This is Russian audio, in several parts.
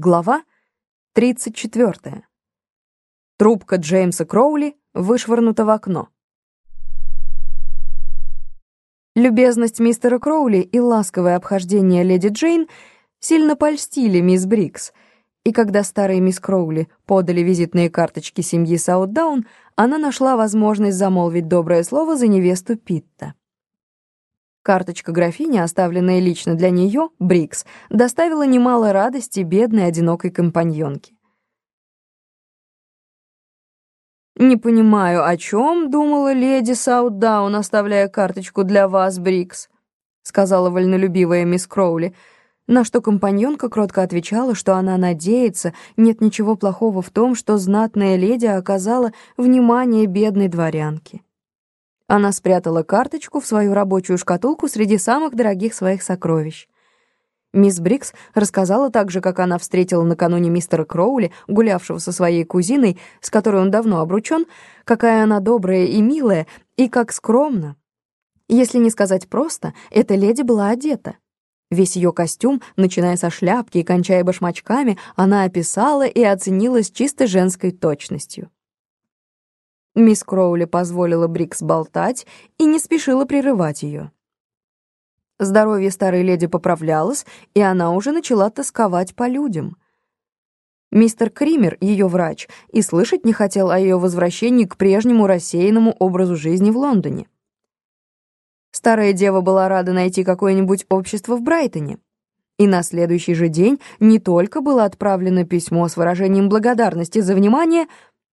Глава 34. Трубка Джеймса Кроули вышвырнута в окно. Любезность мистера Кроули и ласковое обхождение леди Джейн сильно польстили мисс Брикс, и когда старые мисс Кроули подали визитные карточки семьи Саутдаун, она нашла возможность замолвить доброе слово за невесту Питта. Карточка графини, оставленная лично для нее, Брикс, доставила немало радости бедной одинокой компаньонке. «Не понимаю, о чем думала леди Саутдаун, оставляя карточку для вас, Брикс», сказала вольнолюбивая мисс Кроули, на что компаньонка кротко отвечала, что она надеется, нет ничего плохого в том, что знатная леди оказала внимание бедной дворянке. Она спрятала карточку в свою рабочую шкатулку среди самых дорогих своих сокровищ. Мисс Брикс рассказала также, как она встретила накануне мистера Кроули, гулявшего со своей кузиной, с которой он давно обручён, какая она добрая и милая, и как скромна. Если не сказать просто, эта леди была одета. Весь ее костюм, начиная со шляпки и кончая башмачками, она описала и оценила с чисто женской точностью. Мисс Кроули позволила Брикс болтать и не спешила прерывать ее. Здоровье старой леди поправлялось, и она уже начала тосковать по людям. Мистер Кример, ее врач, и слышать не хотел о ее возвращении к прежнему рассеянному образу жизни в Лондоне. Старая дева была рада найти какое-нибудь общество в Брайтоне. И на следующий же день не только было отправлено письмо с выражением благодарности за внимание,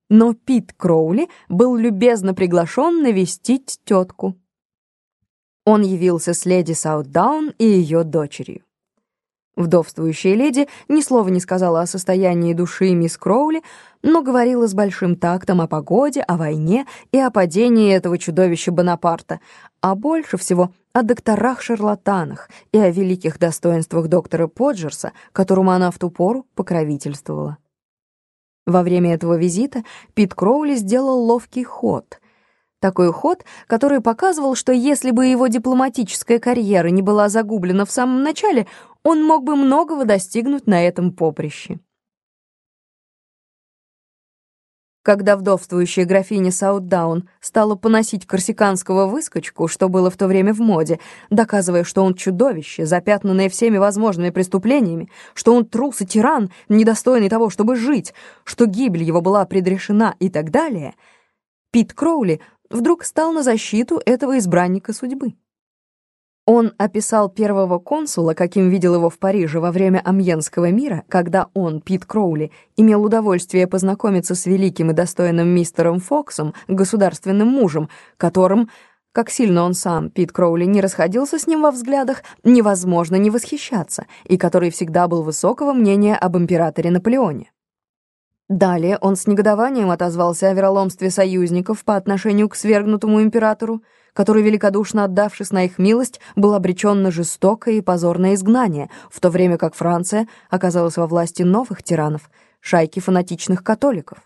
но Пит Кроули был любезно приглашен навестить тетку. Он явился с леди Саутдаун и ее дочерью. Вдовствующая леди ни слова не сказала о состоянии души мисс Кроули, но говорила с большим тактом о погоде, о войне и о падении этого чудовища Бонапарта, а больше всего о докторах-шарлатанах и о великих достоинствах доктора Поджерса, которому она в ту пору покровительствовала. Во время этого визита Пит Кроули сделал ловкий ход. Такой ход, который показывал, что если бы его дипломатическая карьера не была загублена в самом начале, он мог бы многого достигнуть на этом поприще. Когда вдовствующая графиня Саутдаун стала поносить корсиканского выскочку, что было в то время в моде, доказывая, что он чудовище, запятнанное всеми возможными преступлениями, что он трус и тиран, недостойный того, чтобы жить, что гибель его была предрешена и так далее, Пит Кроули вдруг стал на защиту этого избранника судьбы. Он описал первого консула, каким видел его в Париже во время Амьенского мира, когда он, Пит Кроули, имел удовольствие познакомиться с великим и достойным мистером Фоксом, государственным мужем, которым, как сильно он сам, Пит Кроули, не расходился с ним во взглядах, невозможно не восхищаться, и который всегда был высокого мнения об императоре Наполеоне. Далее он с негодованием отозвался о вероломстве союзников по отношению к свергнутому императору, который, великодушно отдавшись на их милость, был обречен на жестокое и позорное изгнание, в то время как Франция оказалась во власти новых тиранов, шайки фанатичных католиков.